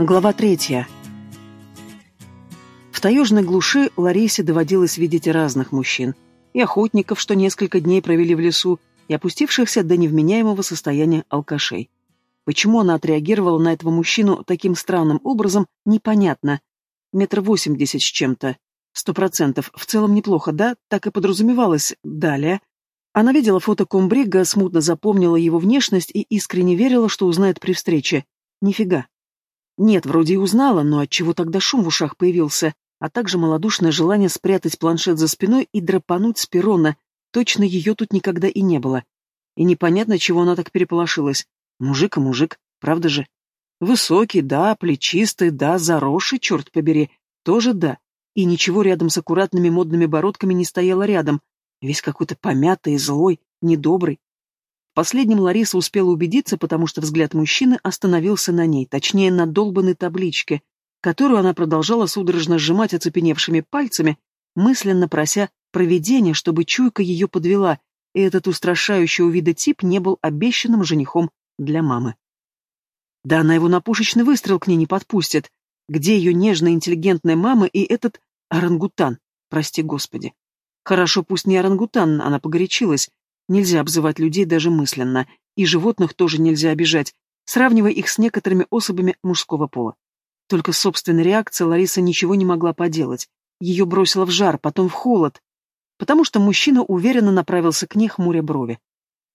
Глава третья. В таежной глуши Ларисе доводилось видеть разных мужчин. И охотников, что несколько дней провели в лесу, и опустившихся до невменяемого состояния алкашей. Почему она отреагировала на этого мужчину таким странным образом, непонятно. Метр восемьдесят с чем-то. Сто процентов. В целом неплохо, да? Так и подразумевалось. Далее. Она видела фото Комбрига, смутно запомнила его внешность и искренне верила, что узнает при встрече. Нифига. Нет, вроде и узнала, но отчего тогда шум в ушах появился, а также малодушное желание спрятать планшет за спиной и драпануть с перрона. Точно ее тут никогда и не было. И непонятно, чего она так переполошилась. Мужик и мужик, правда же? Высокий, да, плечистый, да, заросший, черт побери, тоже да. И ничего рядом с аккуратными модными бородками не стояло рядом. Весь какой-то помятый, злой, недобрый. Последним Лариса успела убедиться, потому что взгляд мужчины остановился на ней, точнее, на долбанной табличке, которую она продолжала судорожно сжимать оцепеневшими пальцами, мысленно прося проведения, чтобы чуйка ее подвела, и этот устрашающего вида тип не был обещанным женихом для мамы. Да она его на пушечный выстрел к ней не подпустит. Где ее нежная интеллигентная мама и этот орангутан, прости господи. Хорошо, пусть не орангутан, она погорячилась, Нельзя обзывать людей даже мысленно, и животных тоже нельзя обижать, сравнивая их с некоторыми особами мужского пола. Только собственной реакцией Лариса ничего не могла поделать. Ее бросило в жар, потом в холод, потому что мужчина уверенно направился к ней, хмуря брови.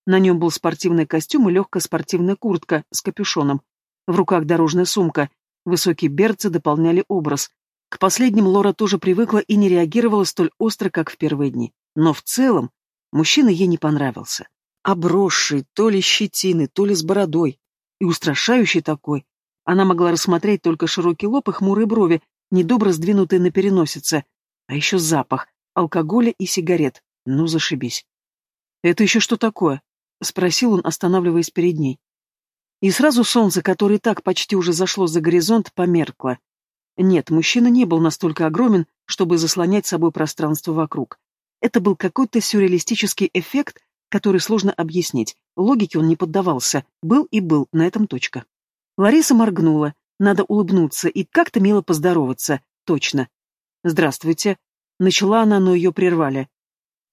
На нем был спортивный костюм и легкая спортивная куртка с капюшоном. В руках дорожная сумка. Высокие берцы дополняли образ. К последним Лора тоже привыкла и не реагировала столь остро, как в первые дни. Но в целом Мужчина ей не понравился. Обросший, то ли щетины, то ли с бородой. И устрашающий такой. Она могла рассмотреть только широкий лоб и хмурые брови, недобро сдвинутые на переносице. А еще запах, алкоголя и сигарет. Ну, зашибись. «Это еще что такое?» — спросил он, останавливаясь перед ней. И сразу солнце, которое так почти уже зашло за горизонт, померкло. Нет, мужчина не был настолько огромен, чтобы заслонять собой пространство вокруг. Это был какой-то сюрреалистический эффект, который сложно объяснить. Логике он не поддавался. Был и был, на этом точка. Лариса моргнула. Надо улыбнуться и как-то мило поздороваться. Точно. «Здравствуйте». Начала она, но ее прервали.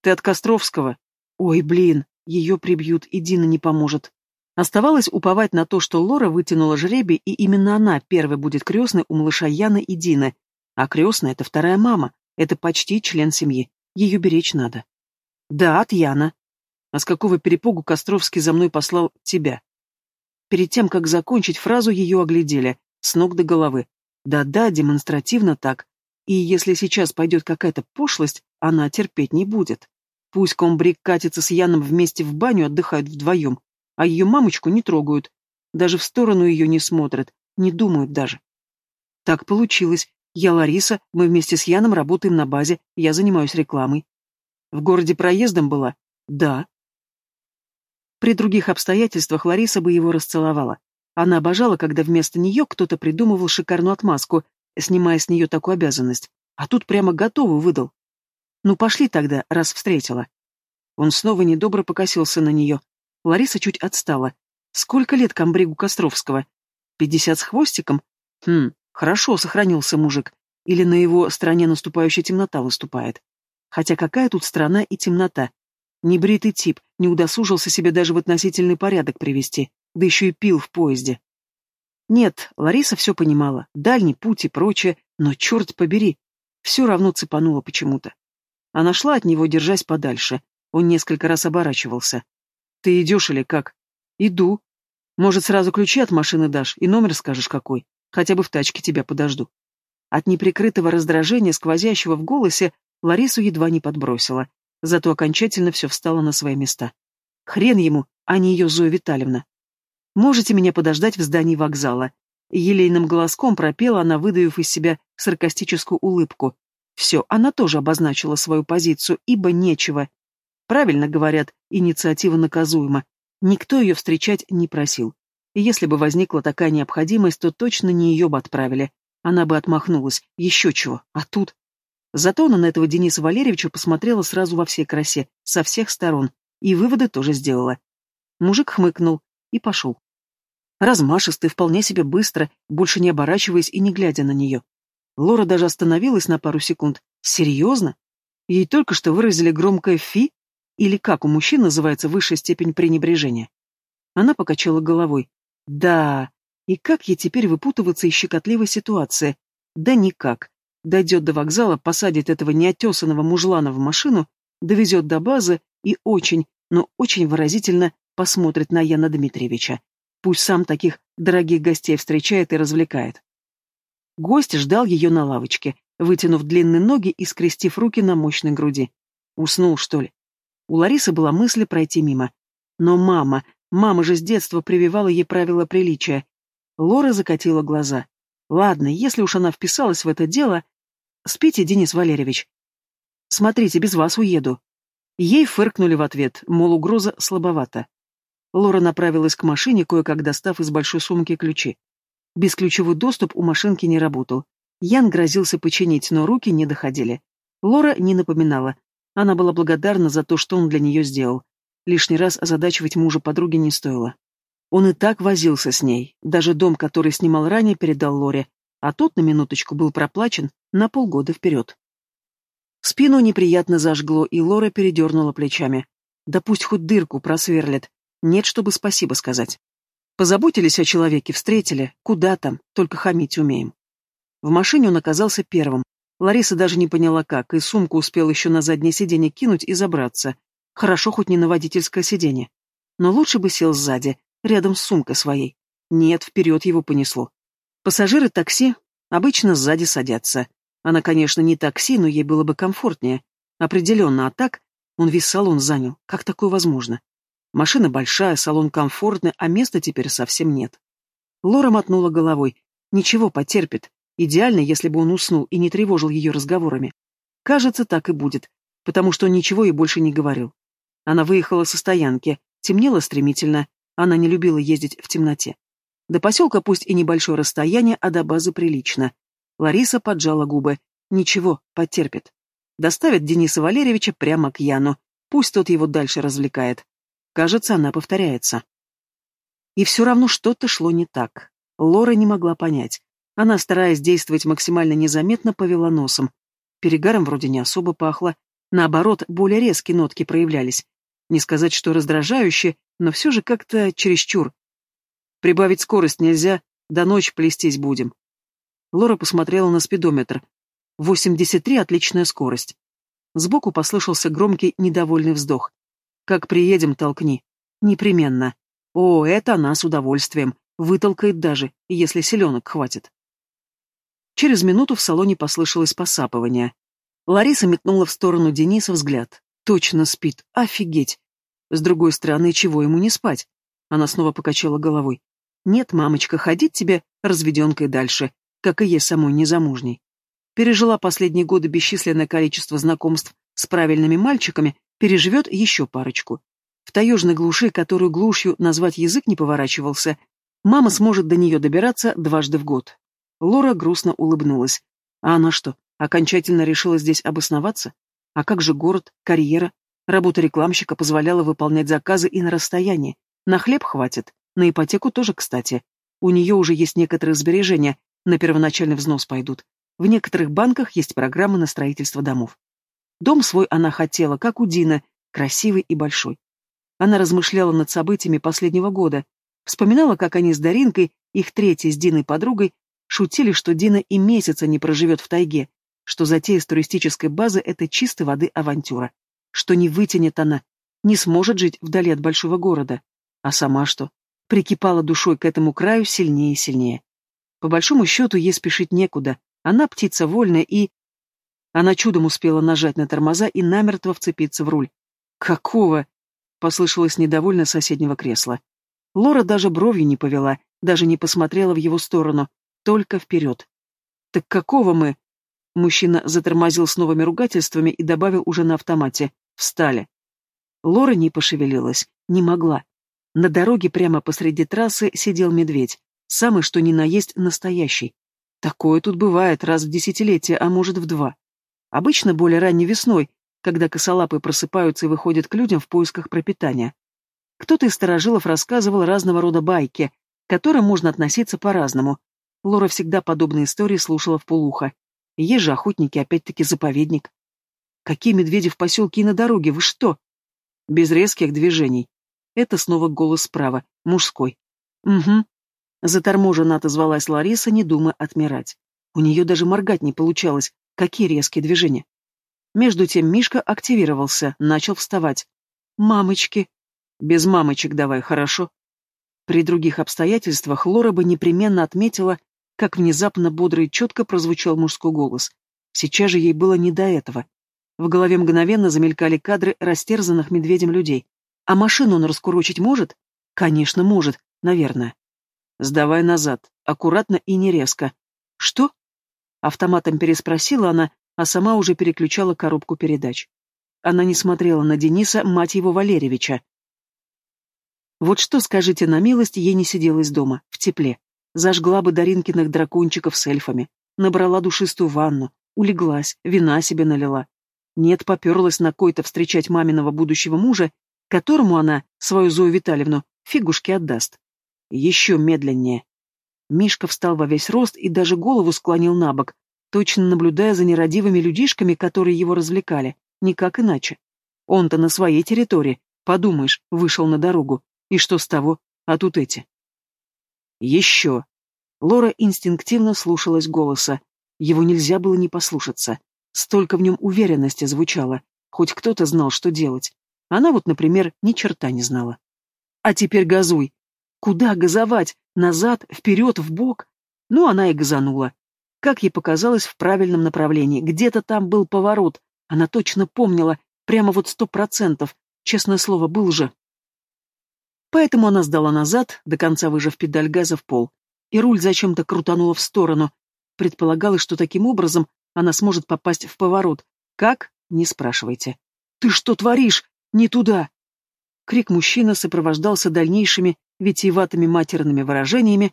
«Ты от Костровского?» «Ой, блин, ее прибьют, и Дина не поможет». Оставалось уповать на то, что Лора вытянула жребий, и именно она первой будет крестной у малыша Яны и Дины. А крестная — это вторая мама, это почти член семьи. Ее беречь надо. Да, от Яна. А с какого перепугу Костровский за мной послал тебя? Перед тем, как закончить фразу, ее оглядели, с ног до головы. Да-да, демонстративно так. И если сейчас пойдет какая-то пошлость, она терпеть не будет. Пусть комбриг катится с Яном вместе в баню, отдыхают вдвоем, а ее мамочку не трогают. Даже в сторону ее не смотрят, не думают даже. Так получилось, я Лариса, мы вместе с Яном работаем на базе, я занимаюсь рекламой. В городе проездом была? Да. При других обстоятельствах Лариса бы его расцеловала. Она обожала, когда вместо нее кто-то придумывал шикарную отмазку, снимая с нее такую обязанность. А тут прямо готовую выдал. Ну пошли тогда, раз встретила. Он снова недобро покосился на нее. Лариса чуть отстала. Сколько лет комбригу Костровского? Пятьдесят с хвостиком? Хм, Хорошо сохранился мужик. Или на его стороне наступающая темнота выступает. Хотя какая тут страна и темнота? Небритый тип не удосужился себе даже в относительный порядок привести, да еще и пил в поезде. Нет, Лариса все понимала, дальний путь и прочее, но черт побери, все равно цепануло почему-то. Она шла от него, держась подальше. Он несколько раз оборачивался. «Ты идешь или как?» «Иду. Может, сразу ключи от машины дашь и номер скажешь какой?» Хотя бы в тачке тебя подожду. От неприкрытого раздражения, сквозящего в голосе, Ларису едва не подбросила. Зато окончательно все встало на свои места. Хрен ему, а не ее Зоя Витальевна. «Можете меня подождать в здании вокзала?» Елейным голоском пропела она, выдавив из себя саркастическую улыбку. Все, она тоже обозначила свою позицию, ибо нечего. Правильно говорят, инициатива наказуема. Никто ее встречать не просил. И если бы возникла такая необходимость, то точно не ее бы отправили. Она бы отмахнулась. Еще чего. А тут... Зато она на этого Дениса Валерьевича посмотрела сразу во всей красе, со всех сторон, и выводы тоже сделала. Мужик хмыкнул и пошел. Размашистый, вполне себе быстро, больше не оборачиваясь и не глядя на нее. Лора даже остановилась на пару секунд. Серьезно? Ей только что выразили громкое «фи» или как у мужчин называется высшая степень пренебрежения. Она покачала головой. Да, и как ей теперь выпутываться из щекотливой ситуации? Да никак. Дойдет до вокзала, посадит этого неотесанного мужлана в машину, довезет до базы и очень, но очень выразительно посмотрит на Яна Дмитриевича. Пусть сам таких дорогих гостей встречает и развлекает. Гость ждал ее на лавочке, вытянув длинные ноги и скрестив руки на мощной груди. Уснул, что ли? У Ларисы была мысль пройти мимо. Но мама, мама же с детства прививала ей правила приличия. Лора закатила глаза. Ладно, если уж она вписалась в это дело... Спите, Денис Валерьевич. Смотрите, без вас уеду. Ей фыркнули в ответ, мол, угроза слабовата. Лора направилась к машине, кое-как достав из большой сумки ключи. Бесключевой доступ у машинки не работал. Ян грозился починить, но руки не доходили. Лора не напоминала. Она была благодарна за то, что он для нее сделал. Лишний раз озадачивать мужа подруги не стоило. Он и так возился с ней. Даже дом, который снимал ранее, передал Лоре, а тот на минуточку был проплачен на полгода вперед. Спину неприятно зажгло, и Лора передернула плечами. Да пусть хоть дырку просверлит. Нет, чтобы спасибо сказать. Позаботились о человеке, встретили. Куда там, только хамить умеем. В машине он оказался первым. Лариса даже не поняла как, и сумку успел еще на заднее сиденье кинуть и забраться. Хорошо хоть не на водительское сиденье. Но лучше бы сел сзади, рядом с сумкой своей. Нет, вперед его понесло. Пассажиры такси обычно сзади садятся. Она, конечно, не такси, но ей было бы комфортнее. Определенно, а так он весь салон занял. Как такое возможно? Машина большая, салон комфортный, а места теперь совсем нет. Лора мотнула головой. Ничего, потерпит. Идеально, если бы он уснул и не тревожил ее разговорами. Кажется, так и будет, потому что он ничего ей больше не говорил. Она выехала со стоянки, темнело стремительно, она не любила ездить в темноте. До поселка пусть и небольшое расстояние, а до базы прилично. Лариса поджала губы. Ничего, потерпит. Доставит Дениса Валерьевича прямо к Яну. Пусть тот его дальше развлекает. Кажется, она повторяется. И все равно что-то шло не так. Лора не могла понять. Она, стараясь действовать максимально незаметно, повела носом. Перегаром вроде не особо пахло. Наоборот, более резкие нотки проявлялись. Не сказать, что раздражающие, но все же как-то чересчур. Прибавить скорость нельзя, до ночи плестись будем. Лора посмотрела на спидометр. 83 — отличная скорость. Сбоку послышался громкий недовольный вздох. Как приедем, толкни. Непременно. О, это она с удовольствием. Вытолкает даже, если селенок хватит. Через минуту в салоне послышалось посапывание. Лариса метнула в сторону Дениса взгляд. Точно спит. Офигеть. С другой стороны, чего ему не спать? Она снова покачала головой. Нет, мамочка, ходить тебе разведенкой дальше, как и есть самой незамужней. Пережила последние годы бесчисленное количество знакомств с правильными мальчиками переживет еще парочку. В таежной глуши, которую глушью назвать язык не поворачивался, мама сможет до нее добираться дважды в год. Лора грустно улыбнулась. А она что, окончательно решила здесь обосноваться? А как же город, карьера? Работа рекламщика позволяла выполнять заказы и на расстоянии. На хлеб хватит, на ипотеку тоже, кстати. У нее уже есть некоторые сбережения, на первоначальный взнос пойдут. В некоторых банках есть программы на строительство домов. Дом свой она хотела, как у Дина, красивый и большой. Она размышляла над событиями последнего года, вспоминала, как они с Даринкой, их третьей с Диной подругой, шутили, что Дина и месяца не проживет в тайге, что затея с туристической базы — это чистой воды авантюра, что не вытянет она, не сможет жить вдали от большого города. А сама что? Прикипала душой к этому краю сильнее и сильнее. По большому счету ей спешить некуда, она птица вольная и, она чудом успела нажать на тормоза и намертво вцепиться в руль. «Какого?» — послышалось недовольно соседнего кресла. Лора даже бровью не повела, даже не посмотрела в его сторону, только вперед. «Так какого мы?» Мужчина затормозил с новыми ругательствами и добавил уже на автомате. «Встали». Лора не пошевелилась, не могла. На дороге прямо посреди трассы сидел медведь, самый что ни на есть настоящий. Такое тут бывает раз в десятилетие, а может в два. Обычно более ранней весной, когда косолапые просыпаются и выходят к людям в поисках пропитания. Кто-то из старожилов рассказывал разного рода байки, которым можно относиться по-разному. Лора всегда подобные истории слушала в полухо. Есть же охотники, опять-таки заповедник. Какие медведи в поселке и на дороге, вы что? Без резких движений. Это снова голос справа, мужской. Угу. Заторможенно отозвалась Лариса, не думая отмирать. У нее даже моргать не получалось. Какие резкие движения. Между тем Мишка активировался, начал вставать. «Мамочки!» «Без мамочек давай, хорошо?» При других обстоятельствах Лора бы непременно отметила, как внезапно бодро и четко прозвучал мужской голос. Сейчас же ей было не до этого. В голове мгновенно замелькали кадры растерзанных медведем людей. А машину он раскурочить может? Конечно, может, наверное. Сдавай назад, аккуратно и не резко. Что? Автоматом переспросила она, а сама уже переключала коробку передач. Она не смотрела на Дениса, мать его Валерьевича. Вот что, скажите на милость, ей не сиделось дома, в тепле. Зажгла бы Даринкиных дракончиков с эльфами, набрала душистую ванну, улеглась, вина себе налила. Нет, поперлась на кой-то встречать маминого будущего мужа, которому она, свою Зою Витальевну, фигушки отдаст. Еще медленнее. Мишка встал во весь рост и даже голову склонил на бок, точно наблюдая за нерадивыми людишками, которые его развлекали, никак иначе. Он-то на своей территории, подумаешь, вышел на дорогу. И что с того? А тут эти. Еще. Лора инстинктивно слушалась голоса. Его нельзя было не послушаться. Столько в нем уверенности звучало. Хоть кто-то знал, что делать. Она вот, например, ни черта не знала. А теперь газуй. Куда газовать? Назад, вперед, в бок? Ну, она и газанула. Как ей показалось, в правильном направлении. Где-то там был поворот. Она точно помнила. Прямо вот сто процентов. Честное слово, был же. Поэтому она сдала назад, до конца выжав педаль газа в пол. И руль зачем-то крутанула в сторону. Предполагалось, что таким образом она сможет попасть в поворот. Как? Не спрашивайте. «Ты что творишь? Не туда!» Крик мужчины сопровождался дальнейшими витиеватыми матерными выражениями,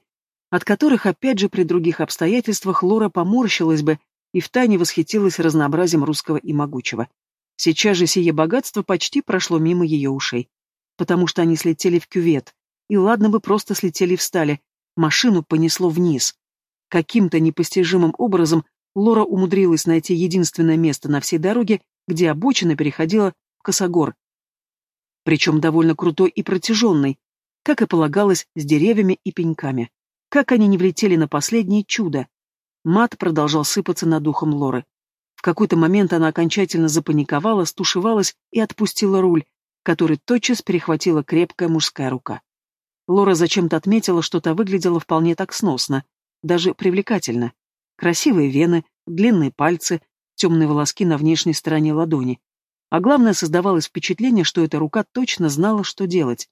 от которых, опять же, при других обстоятельствах Лора поморщилась бы и втайне восхитилась разнообразием русского и могучего. Сейчас же сие богатство почти прошло мимо ее ушей, потому что они слетели в кювет, и ладно бы просто слетели и встали, машину понесло вниз. Каким-то непостижимым образом Лора умудрилась найти единственное место на всей дороге, где обочина переходила в косогор. Причем довольно крутой и протяженный, как и полагалось, с деревьями и пеньками. Как они не влетели на последнее чудо? Мат продолжал сыпаться над духом Лоры. В какой-то момент она окончательно запаниковала, стушевалась и отпустила руль, который тотчас перехватила крепкая мужская рука. Лора зачем-то отметила, что та выглядела вполне так сносно, даже привлекательно. Красивые вены, длинные пальцы, темные волоски на внешней стороне ладони. А главное, создавалось впечатление, что эта рука точно знала, что делать.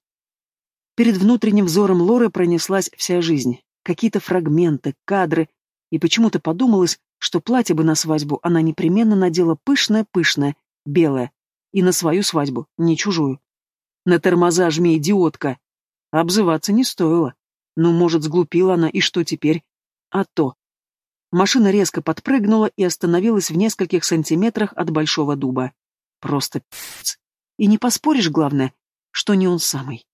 Перед внутренним взором Лоры пронеслась вся жизнь, какие-то фрагменты, кадры, и почему-то подумалось, что платье бы на свадьбу она непременно надела пышное-пышное, белое, и на свою свадьбу, не чужую. На тормоза жми, идиотка! Обзываться не стоило. Ну, может, сглупила она, и что теперь? А то. Машина резко подпрыгнула и остановилась в нескольких сантиметрах от большого дуба. Просто пи***ц. И не поспоришь, главное, что не он самый.